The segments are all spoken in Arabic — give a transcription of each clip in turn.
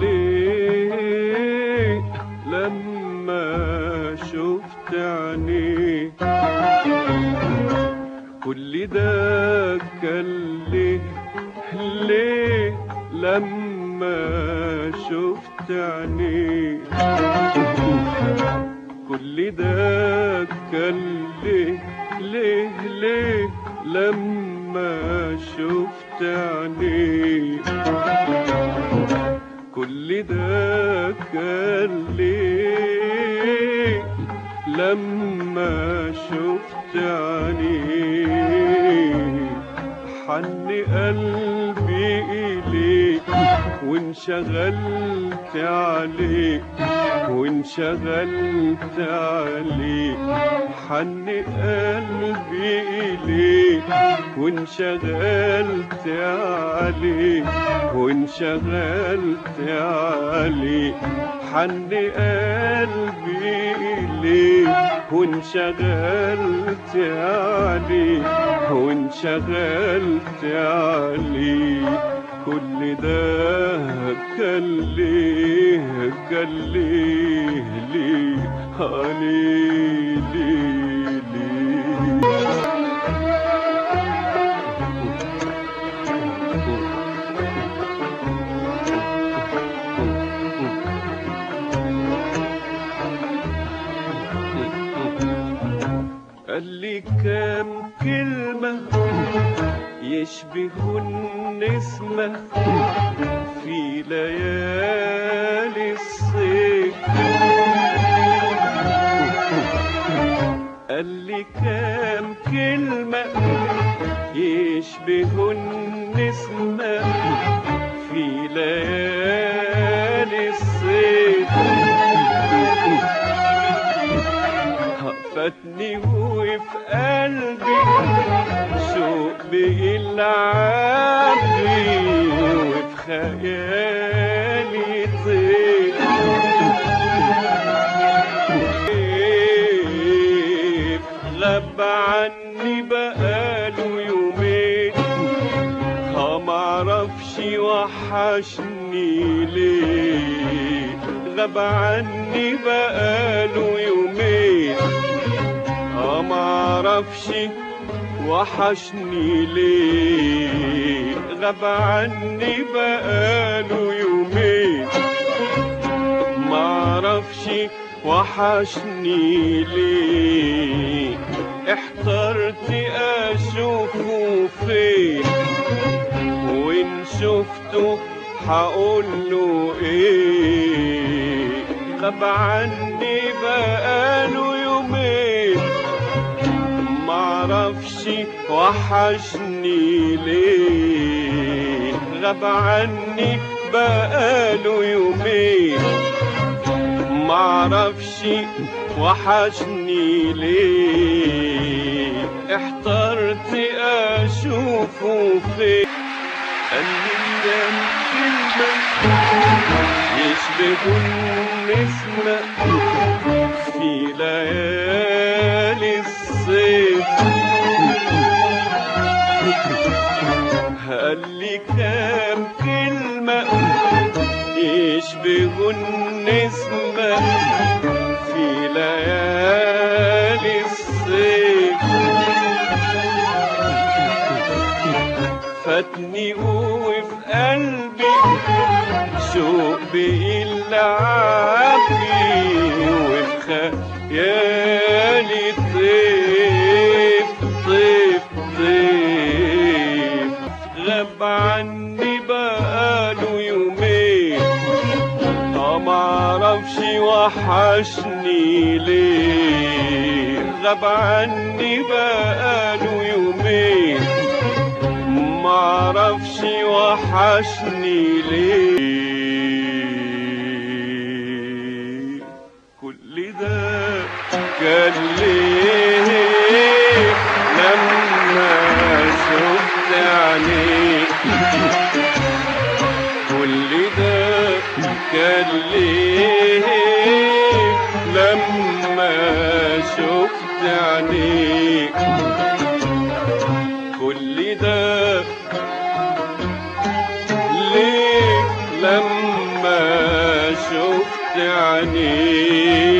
ليه لما شفت عينيه كل ده كان ليه لما شفت عينيه كل ده كان ليه ليه ليه لما شفت عينيه كل ده كان ليه لما شفت عينيه حن قلبي إليك وانشغلت عليك وانشغلت عليك. حن قلبي وانشغلت عليك وانشغلت عليك حن قلبي إليك وانشغلت عليك وانشغلت عليك كل ده كان ليه كان ليه ليه ليه ليه كام كلمة يشبه النسمة في ليالي الصيف. قال لي كام كلمة يشبه النسمة في ليالي الصيف. فاتني وفي قلبي شوق بيلعبني وفي خيالي طير غاب عني بقاله يومين معرفش وحشني ليه. غاب عني بقاله يومين. آه معرفش وحشني ليه. غاب عني بقاله يومين. معرفش وحشني ليه. احترت أشوفه فين. وإن شفته هقوله إيه. غاب عني بقاله معرفش وحشني ليه؟ غاب عني بقاله يومين. معرفش وحشني ليه؟ احترت أشوفه فين؟ قال لي كام كلمة النسمة في ليالي الصيف. فاتني وفي قلبي شوق بيلعبني وفي خيالي وحشني ليه؟ غاب عني بقاله يومين. معرفش وحشني ليه؟ عينيك كل ده ليك لما شفت عينيك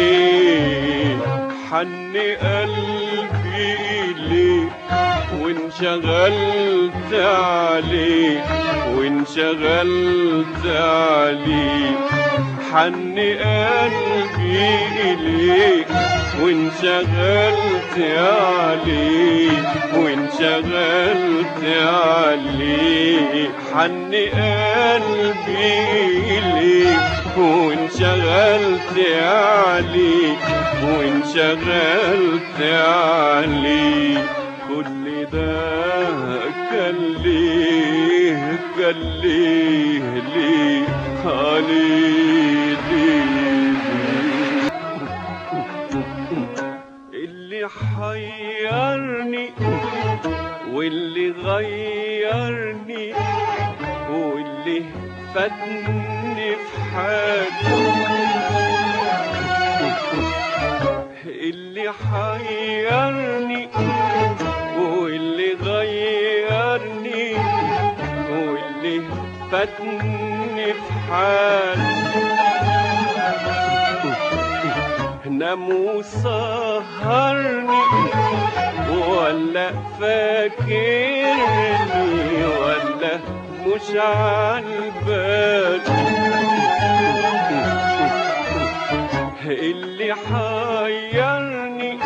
حن قلبي ليك وانشغلت عليك وانشغلت عليك حن قلبي ليك وانشغلت عليك وانشغلت عليك حن قلبي إليك وانشغلت عليك وانشغلت عليك كل ده كان ليه كان ليه ليه؟ حيرني واللي غيرني واللي فاتني في حاجة اللي حيرني واللي غيرني واللي فاتني في حال نام وسهرني ولا فاكرني ولا مش عالبال اللي حيرني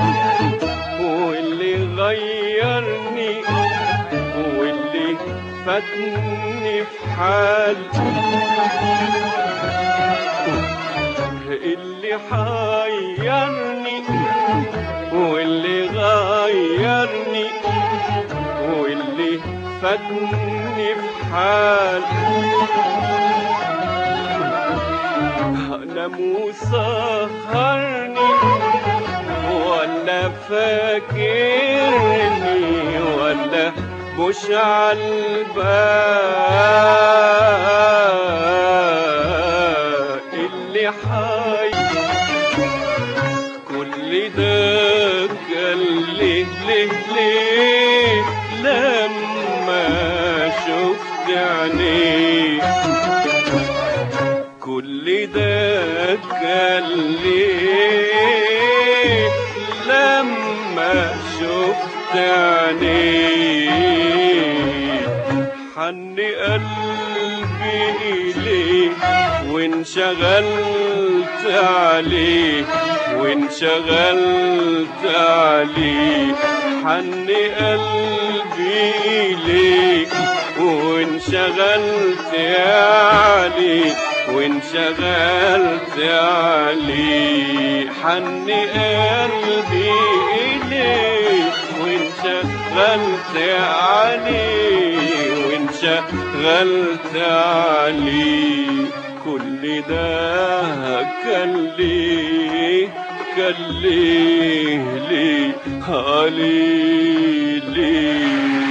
واللي غيرني واللي فاتني في حال اللي حيرني واللي غيرني واللي فاتني في حال نام وسهرني ولا فاكرني ولا مش عالبال اللي حي عينيك كل ده كان ليه لما شفت عينيك حن قلبي إليك وانشغلت عليك وانشغلت عليك. حن قلبي إليك وانشغلت عليك وانشغلت عليك حن قلبي إليك وانشغلت عليك وانشغلت عليك كل ده كان ليه كان ليه ليه عليه ليه